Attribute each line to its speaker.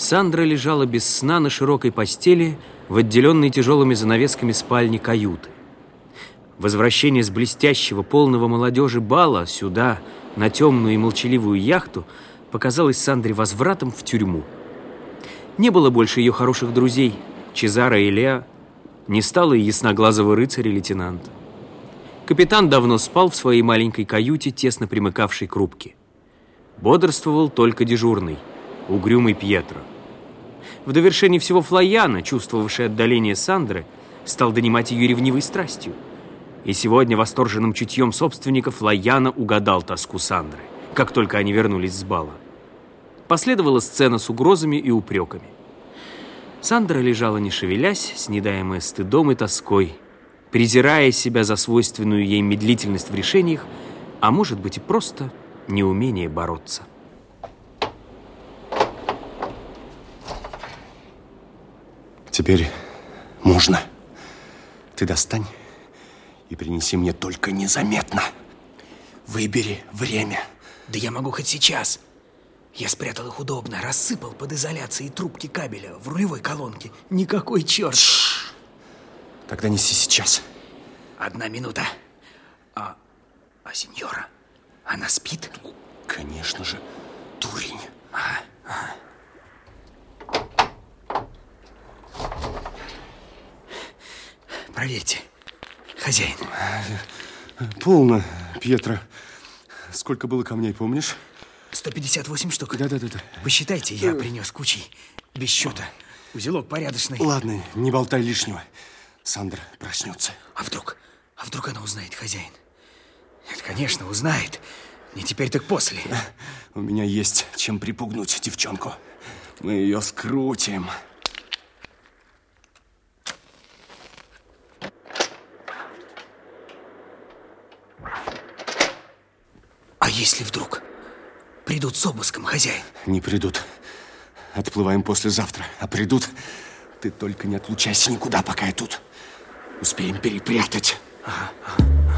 Speaker 1: Сандра лежала без сна на широкой постели в отделенной тяжелыми занавесками спальни каюты. Возвращение с блестящего, полного молодежи бала сюда, на темную и молчаливую яхту, показалось Сандре возвратом в тюрьму. Не было больше ее хороших друзей, Чезара и Леа, не стало и ясноглазого рыцаря-лейтенанта. Капитан давно спал в своей маленькой каюте, тесно примыкавшей к рубке. Бодрствовал только дежурный, угрюмый Пьетро. В довершении всего Флояна, чувствовавший отдаление Сандры, стал донимать ее ревнивой страстью. И сегодня восторженным чутьем собственников Флояна угадал тоску Сандры, как только они вернулись с бала. Последовала сцена с угрозами и упреками. Сандра лежала не шевелясь, снедаемая стыдом и тоской, презирая себя за свойственную ей медлительность в решениях, а может быть и просто неумение бороться.
Speaker 2: Теперь можно. Ты достань и принеси мне только незаметно. Выбери время.
Speaker 3: Да я могу хоть сейчас. Я спрятал их удобно, рассыпал под изоляцией трубки кабеля в рулевой колонке. Никакой черт. Ш
Speaker 2: Тогда неси сейчас.
Speaker 3: Одна минута. А, а сеньора, она спит?
Speaker 2: Конечно же, дурень. А,
Speaker 3: Проверьте, хозяин.
Speaker 2: Полно, Пьетро. Сколько было камней, помнишь?
Speaker 3: 158 штук.
Speaker 2: Да-да-да.
Speaker 3: Посчитайте, я принес кучей. Без счета. Узелок порядочный.
Speaker 2: Ладно, не болтай лишнего. Сандра проснется.
Speaker 3: А вдруг? А вдруг она узнает, хозяин? Нет, конечно, узнает. Не теперь, так после.
Speaker 2: У меня есть чем припугнуть девчонку. Мы ее скрутим.
Speaker 3: Если вдруг придут с обыском, хозяин?
Speaker 2: Не придут. Отплываем послезавтра. А придут, ты только не отлучайся никуда, пока я тут. Успеем перепрятать. Ага, ага.